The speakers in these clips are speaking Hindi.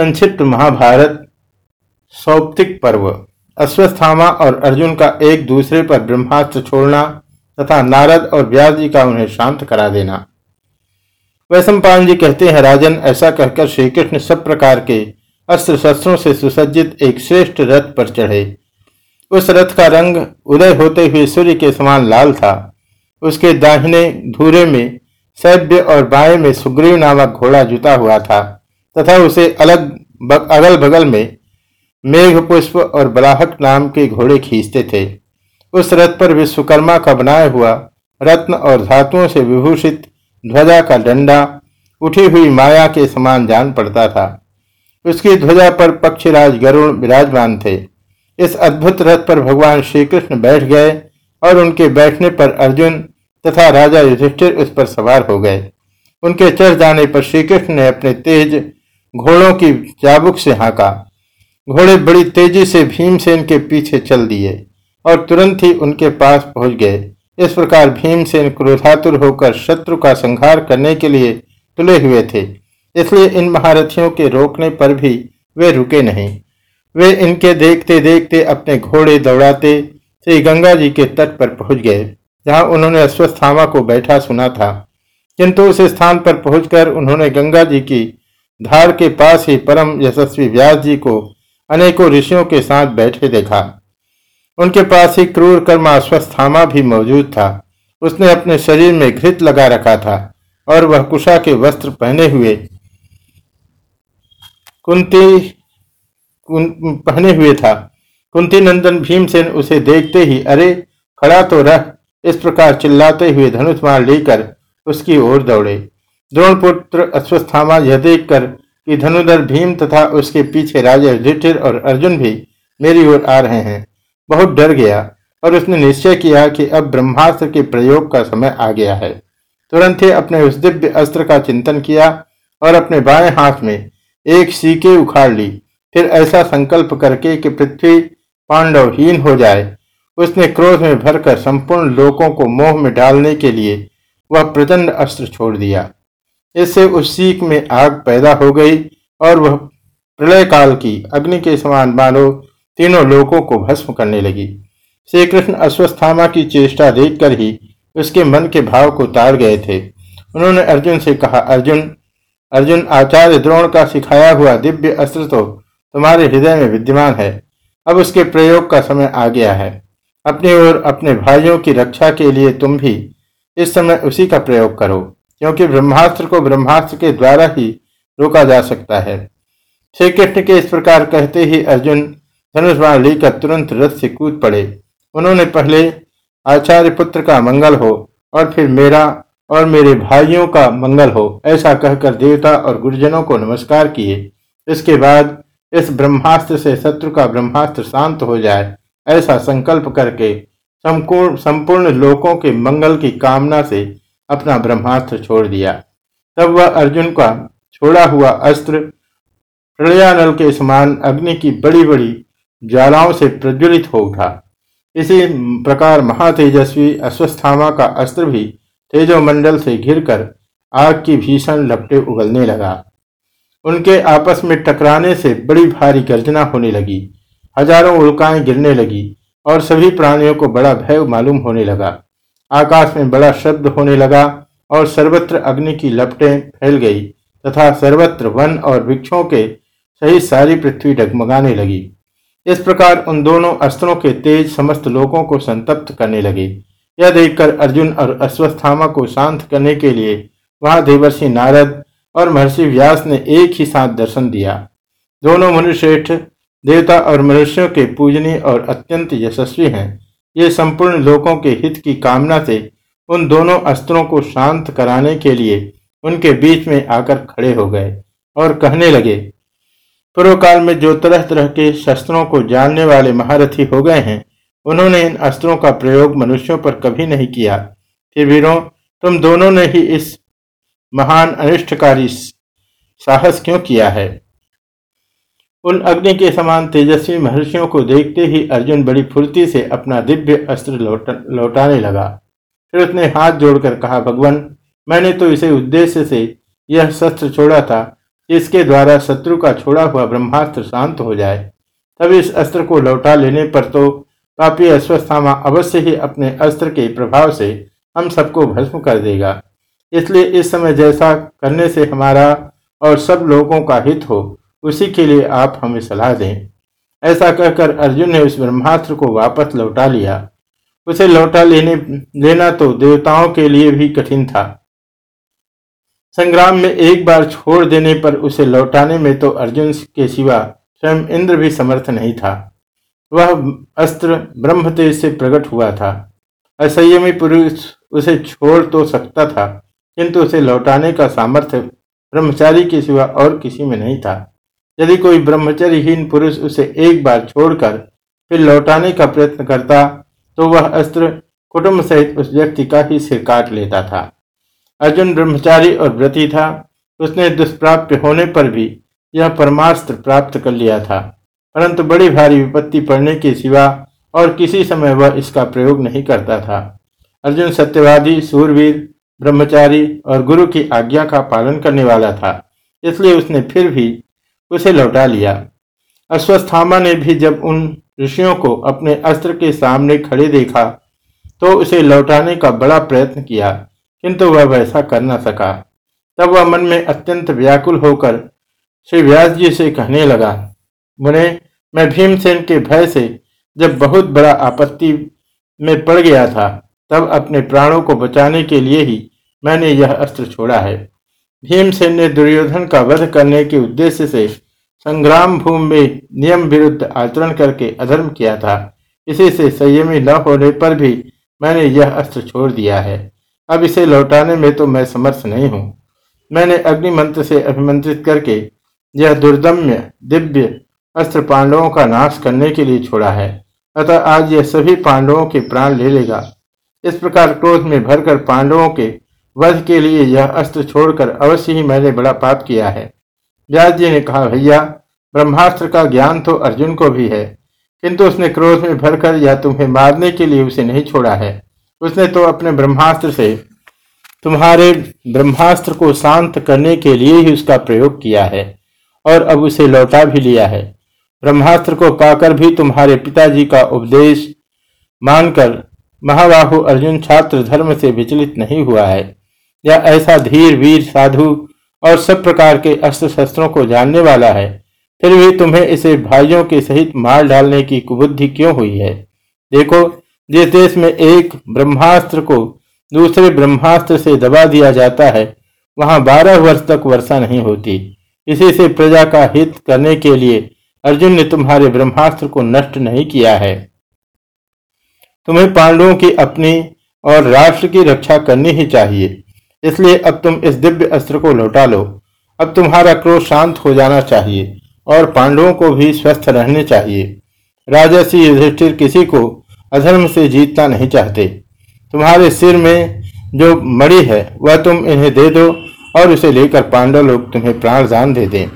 संक्षिप्त महाभारत, सौप्तिक पर्व। अश्वस्थामा और अर्जुन का एक दूसरे पर ब्रह्मास्त्र छोड़ना तथा नारद और व्यास जी का उन्हें शांत करा देना। वैश्व जी कहते हैं, राजन, ऐसा कहकर श्री कृष्ण सब प्रकार के अस्त्र शस्त्रों से सुसज्जित एक श्रेष्ठ रथ पर चढ़े। उस रथ का रंग उदय होते हुए सूर्य के समान लाल था। उसके दाहिने धूरे में सैब्य और बाएँ में सुग्रीव नामक घोड़ा जुता हुआ था। तथा उसे अलग बग, अगल बगल में मेघ पुष्प और बलाहक नाम के घोड़े खींचते थे। उस रथ पर विश्वकर्मा का बनाया हुआ रत्न और धातुओं से विभूषित ध्वजा का डंडा उठी हुई माया के समान जान पड़ता था। उसकी ध्वजा पर पक्षीराज गरुण विराजमान थे। इस अद्भुत रथ पर भगवान श्री कृष्ण बैठ गए और उनके बैठने पर अर्जुन तथा राजा युधिष्ठिर उस पर सवार हो गए। उनके चढ़ जाने पर श्रीकृष्ण ने अपने तेज घोड़ों की चाबुक से हाँका। घोड़े बड़ी तेज़ी से भीमसेन के पीछे चल दिए और तुरंत ही उनके पास पहुँच गए। इस प्रकार भीमसेन क्रोधातुर होकर शत्रु का संहार करने के लिए तुले हुए थे। इसलिए इन महारथियों के रोकने पर भी वे रुके नहीं। वे इनके देखते देखते अपने घोड़े दौड़ाते श्री गंगा जी के तट पर पहुँच गए, जहाँ उन्होंने अश्वस्थामा को बैठा सुना था। किंतु उस स्थान पर पहुंचकर उन्होंने गंगा जी की धार के पास ही परम यशस्वी व्यास जी को अनेकों ऋषियों के साथ बैठे देखा। उनके पास ही क्रूर कर्मा अश्वस्थामा भी मौजूद था। उसने अपने शरीर में घृत लगा रखा था और वह कुशा के वस्त्र पहने हुए कुंती पहने हुए था। कुंती नंदन भीमसेन उसे देखते ही, अरे, खड़ा तो रह। इस प्रकार चिल्लाते हुए धनुष मार लेकर उसकी ओर दौड़े। द्रोणपुत्र अश्वस्थामा यह देखकर कि धनुधर भीम तथा उसके पीछे राजा युधिष्ठिर और अर्जुन भी मेरी ओर आ रहे हैं। बहुत डर गया और उसने निश्चय किया कि अब ब्रह्मास्त्र के प्रयोग का समय आ गया है। तुरंत ही अपने उस दिव्य अस्त्र का चिंतन किया और अपने बाएँ हाथ में एक सीके उखाड़ ली। फिर ऐसा संकल्प करके कि पृथ्वी पांडवहीन हो जाए। उसने क्रोध में भरकर संपूर्ण लोगों को मोह में डालने के लिए वह प्रचंड अस्त्र छोड़ दिया। इससे उस सीख में आग पैदा हो गई और वह प्रलय काल की अग्नि के समान मानो तीनों लोगों को भस्म करने लगी। श्री कृष्ण अश्वस्थामा की चेष्टा देखकर ही उसके मन के भाव को तार गए थे। उन्होंने अर्जुन से कहा, अर्जुन अर्जुन, आचार्य द्रोण का सिखाया हुआ दिव्य अस्त्र तो तुम्हारे हृदय में विद्यमान है। अब उसके प्रयोग का समय आ गया है। अपनी और अपने भाइयों की रक्षा के लिए तुम भी इस समय उसी का प्रयोग करो। क्योंकि ब्रह्मास्त्र को ब्रह्मास्त्र के द्वारा ही रोका जा सकता है। श्री कृष्ण के इस प्रकार कहते ही अर्जुन धनुष बाण लेकर तुरंत रथ से कूद पड़े। उन्होंने पहले आचार्य पुत्र का मंगल हो और फिर मेरा और मेरे भाइयों का मंगल हो, ऐसा कहकर देवता और गुरुजनों को नमस्कार किए। इसके बाद इस ब्रह्मास्त्र से शत्रु का ब्रह्मास्त्र शांत हो जाए, ऐसा संकल्प करके संपूर्ण संपूर्ण लोकों के मंगल की कामना से अपना ब्रह्मास्त्र छोड़ दिया। तब वह अर्जुन का छोड़ा हुआ अस्त्र प्रलयानल के समान अग्नि की बड़ी बड़ी ज्वालाओं से प्रज्वलित हो उठा। इसी प्रकार महातेजस्वी अश्वस्थामा का अस्त्र भी तेजोमंडल से घिरकर आग की भीषण लपटे उगलने लगा। उनके आपस में टकराने से बड़ी भारी गर्जना होने लगी। हज़ारों उल्काएँ गिरने लगी और सभी प्राणियों को बड़ा भय मालूम होने लगा। आकाश में बड़ा शब्द होने लगा और सर्वत्र अग्नि की लपटें फैल गई तथा सर्वत्र वन और वृक्षों के सही सारी पृथ्वी डगमगाने लगी। इस प्रकार उन दोनों अस्त्रों के तेज समस्त लोगों को संतप्त करने लगे। यह देखकर अर्जुन और अश्वस्थामा को शांत करने के लिए वहाँ देवर्षि नारद और महर्षि व्यास ने एक ही साथ दर्शन दिया। दोनों मनुष्यश्रेष्ठ देवता और मनुष्यों के पूजनीय और अत्यंत यशस्वी हैं। ये संपूर्ण लोगों के हित की कामना से उन दोनों अस्त्रों को शांत कराने के लिए उनके बीच में आकर खड़े हो गए और कहने लगे पूर्व काल में जो तरह तरह के शस्त्रों को जानने वाले महारथी हो गए हैं, उन्होंने इन अस्त्रों का प्रयोग मनुष्यों पर कभी नहीं किया। फिर वीरों, तुम दोनों ने ही इस महान अनिष्टकारी साहस क्यों किया है? उन अग्नि के समान तेजस्वी महर्षियों को देखते ही अर्जुन बड़ी फुर्ती से अपना दिव्य अस्त्र लौट, लौटाने लगा। फिर उसने हाथ जोड़कर कहा, भगवान, मैंने तो इसे उद्देश्य से यह शस्त्र छोड़ा था, इसके द्वारा शत्रु का छोड़ा हुआ ब्रह्मास्त्र शांत हो जाए। तब इस अस्त्र को लौटा लेने पर तो पापी अश्वस्थामा अवश्य ही अपने अस्त्र के प्रभाव से हम सबको भस्म कर देगा। इसलिए इस समय जैसा करने से हमारा और सब लोगों का हित हो। उसी के लिए आप हमें सलाह दें। ऐसा कहकर अर्जुन ने उस ब्रह्मास्त्र को वापस लौटा लिया। उसे लौटा लेने, लेना तो देवताओं के लिए भी कठिन था। संग्राम में एक बार छोड़ देने पर उसे लौटाने में तो अर्जुन के सिवा स्वयं इंद्र भी समर्थ नहीं था। वह अस्त्र ब्रह्म तेज से प्रकट हुआ था। असंयमी पुरुष उसे छोड़ तो सकता था, किंतु उसे लौटाने का सामर्थ्य ब्रह्मचारी के सिवा और किसी में नहीं था। यदि कोई ब्रह्मचर्यहीन पुरुष उसे एक बार छोड़कर फिर लौटाने का प्रयत्न करता तो वह अस्त्र कुटुंब सहित उस व्यक्ति का ही सिर काट लेता था। अर्जुन ब्रह्मचारी और व्रती था। उसने दुष्प्राप्य होने पर भी यह परमास्त्र प्राप्त कर लिया था। परंतु बड़ी भारी विपत्ति पड़ने के सिवा और किसी समय वह इसका प्रयोग नहीं करता था। अर्जुन सत्यवादी, सूरवीर, ब्रह्मचारी और गुरु की आज्ञा का पालन करने वाला था। इसलिए उसने फिर भी उसे लौटा लिया। अश्वस्थामा ने भी जब उन ऋषियों को अपने अस्त्र के सामने खड़े देखा तो उसे लौटाने का बड़ा प्रयत्न किया, किंतु वह वैसा कर न सका। तब वह मन में अत्यंत व्याकुल होकर श्री व्यास जी से कहने लगा, मुने, मैं भीमसेन के भय से जब बहुत बड़ा आपत्ति में पड़ गया था, तब अपने प्राणों को बचाने के लिए ही मैंने यह अस्त्र छोड़ा है। भीमसेन ने दुर्योधन का वध करने के उद्देश्य से संग्राम भूमि में नियम विरुद्ध आचरण करके अधर्म किया था। इसी से संयमी न होने पर भी मैंने यह अस्त्र छोड़ दिया है। अब इसे लौटाने में तो मैं समर्थ नहीं हूँ। मैंने अग्नि मंत्र से अभिमंत्रित करके यह दुर्दम्य, दिव्य अस्त्र पांडवों का नाश करने के लिए छोड़ा है। अतः आज यह सभी पांडवों के प्राण ले लेगा। इस प्रकार क्रोध में भरकर पांडवों के वध के लिए यह अस्त्र छोड़कर अवश्य ही मैंने बड़ा पाप किया है। व्यास जी ने कहा, भैया, ब्रह्मास्त्र का ज्ञान तो अर्जुन को भी है, किंतु उसने क्रोध में भरकर या तुम्हें मारने के लिए उसे नहीं छोड़ा है। उसने तो अपने ब्रह्मास्त्र से तुम्हारे ब्रह्मास्त्र को शांत करने के लिए ही उसका प्रयोग किया है, और अब उसे लौटा भी लिया है। ब्रह्मास्त्र को पाकर भी तुम्हारे पिताजी का उपदेश मानकर महाबाहु अर्जुन छात्र धर्म से विचलित नहीं हुआ है। या ऐसा धीर, वीर, साधु और सब प्रकार के अस्त्र शस्त्रों को जानने वाला है, फिर भी तुम्हें इसे भाइयों के सहित मार डालने की कुबुद्धि क्यों हुई है? देखो, जिस देश में एक ब्रह्मास्त्र को दूसरे ब्रह्मास्त्र से दबा दिया जाता है, वहाँ बारह वर्ष तक वर्षा नहीं होती। इसी से प्रजा का हित करने के लिए अर्जुन ने तुम्हारे ब्रह्मास्त्र को नष्ट नहीं किया है। तुम्हें पांडवों की अपनी और राष्ट्र की रक्षा करनी ही चाहिए। इसलिए अब तुम इस दिव्य अस्त्र को लौटा लो। अब तुम्हारा क्रोध शांत हो जाना चाहिए और पांडवों को भी स्वस्थ रहने चाहिए। राजा श्री युधिष्ठिर किसी को अधर्म से जीतना नहीं चाहते। तुम्हारे सिर में जो मड़ी है, वह तुम इन्हें दे दो और उसे लेकर पांडव लोग तुम्हें प्राण दान दे दें।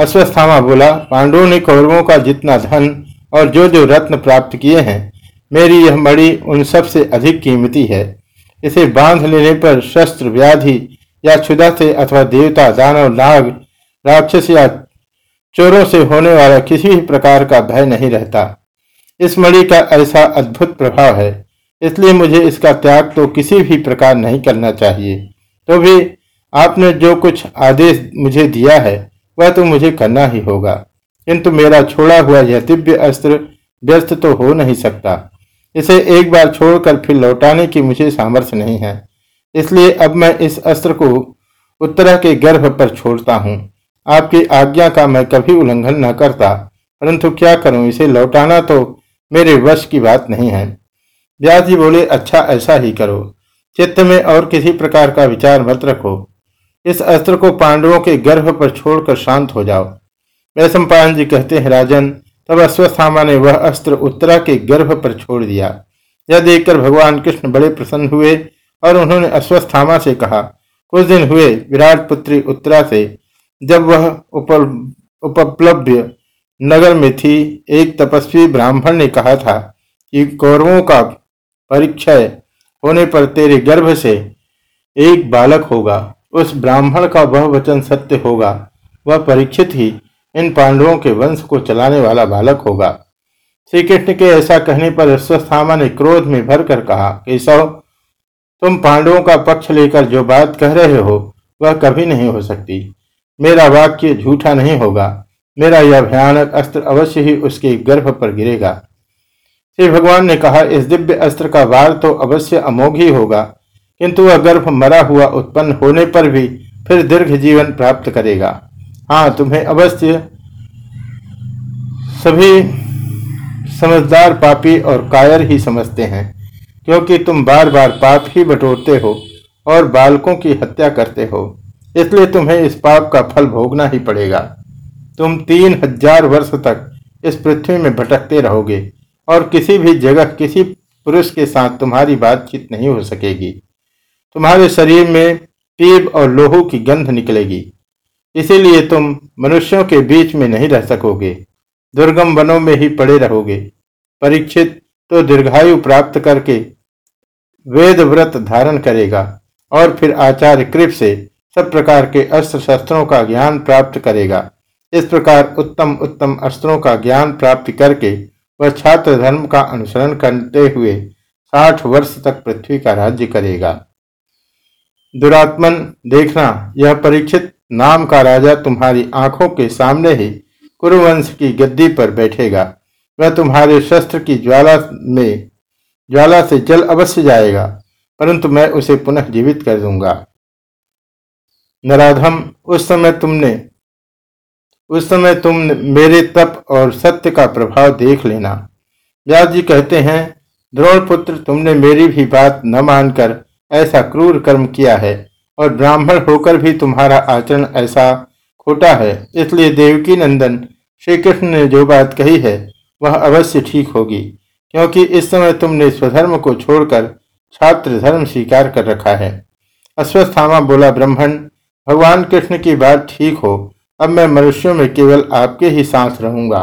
अश्वस्थामा बोला, पांडवों ने कौरवों का जितना धन और जो जो रत्न प्राप्त किए हैं, मेरी यह मड़ी उन सबसे अधिक कीमती है। इसे बाँध लेने पर शस्त्र, व्याधि या क्षुदा से अथवा देवता, दानव, नाग, राक्षस या चोरों से होने वाला किसी भी प्रकार का भय नहीं रहता। इस मणि का ऐसा अद्भुत प्रभाव है, इसलिए मुझे इसका त्याग तो किसी भी प्रकार नहीं करना चाहिए। तो भी आपने जो कुछ आदेश मुझे दिया है, वह तो मुझे करना ही होगा। किंतु मेरा छोड़ा हुआ यह दिव्य अस्त्र व्यस्त तो हो नहीं सकता। इसे एक बार छोड़कर फिर लौटाने की मुझे सामर्थ्य नहीं है। इसलिए अब मैं इस अस्त्र को उत्तरा के गर्भ पर छोड़ता हूँ। आपकी आज्ञा का मैं कभी उल्लंघन न करता, परंतु क्या करूँ, इसे लौटाना तो मेरे वश की बात नहीं है। व्यास जी बोले अच्छा ऐसा ही करो। चित्त में और किसी प्रकार का विचार मत रखो। इस अस्त्र को पांडवों के गर्भ पर छोड़कर शांत हो जाओ। वैश्व जी कहते हैं, राजन तब अश्वस्थामा ने वह अस्त्र उत्तरा के गर्भ पर छोड़ दिया। यह देखकर भगवान कृष्ण बड़े प्रसन्न हुए और उन्होंने अश्वस्थामा से कहा कुछ दिन हुए विराट पुत्री उत्तरा से जब वह उपलब्ध नगर में थी, एक तपस्वी ब्राह्मण ने कहा था कि कौरवों का परिचय होने पर तेरे गर्भ से एक बालक होगा। उस ब्राह्मण का वह वचन सत्य होगा। वह परीक्षित ही इन पांडवों के वंश को चलाने वाला बालक होगा। श्री कृष्ण के ऐसा कहने पर अश्वस्थामा ने क्रोध में भरकर कहा, केशव, तुम पांडवों का पक्ष लेकर जो बात कह रहे हो, वह कभी नहीं हो सकती। मेरा वाक्य झूठा नहीं होगा। मेरा यह भयानक अस्त्र अवश्य ही उसके गर्भ पर गिरेगा। श्री भगवान ने कहा, इस दिव्य अस्त्र का वार तो अवश्य अमोघ ही होगा, किंतु वह गर्भ मरा हुआ उत्पन्न होने पर भी फिर दीर्घ जीवन प्राप्त करेगा। हाँ तुम्हें अवश्य सभी समझदार पापी और कायर ही समझते हैं, क्योंकि तुम बार बार पाप ही बटोरते हो और बालकों की हत्या करते हो। इसलिए तुम्हें इस पाप का फल भोगना ही पड़ेगा। तुम तीन हज़ार वर्ष तक इस पृथ्वी में भटकते रहोगे और किसी भी जगह किसी पुरुष के साथ तुम्हारी बातचीत नहीं हो सकेगी। तुम्हारे शरीर में पीब और लोहू की गंध निकलेगी। इसीलिए तुम मनुष्यों के बीच में नहीं रह सकोगे, दुर्गम वनों में ही पड़े रहोगे। परीक्षित तो दीर्घायु प्राप्त करके वेद व्रत धारण करेगा और फिर आचार्य कृप से सब प्रकार के अस्त्र शस्त्रों का ज्ञान प्राप्त करेगा। इस प्रकार उत्तम उत्तम अस्त्रों का ज्ञान प्राप्त करके वह छात्र धर्म का अनुसरण करते हुए साठ वर्ष तक पृथ्वी का राज्य करेगा। दुरात्मन देखना, यह परीक्षित नाम का राजा तुम्हारी आँखों के सामने ही कुरुवंश की गद्दी पर बैठेगा। वह तुम्हारे शस्त्र की ज्वाला में, ज्वाला से जल अवश्य जाएगा, परंतु मैं उसे पुनः जीवित कर दूँगा। नराधम, उस समय तुमने, उस समय तुम मेरे तप और सत्य का प्रभाव देख लेना। व्यास जी कहते हैं द्रोण पुत्र तुमने मेरी भी बात न मानकर ऐसा क्रूर कर्म किया है। और ब्राह्मण होकर भी तुम्हारा आचरण ऐसा खोटा है। इसलिए देवकी नंदन श्री कृष्ण ने जो बात कही है, वह अवश्य ठीक होगी, क्योंकि इस समय तुमने स्वधर्म को छोड़कर छात्र धर्म स्वीकार कर रखा है। अश्वस्थामा बोला, ब्राह्मण, भगवान कृष्ण की बात ठीक हो, अब मैं मनुष्यों में केवल आपके ही सांस रहूँगा।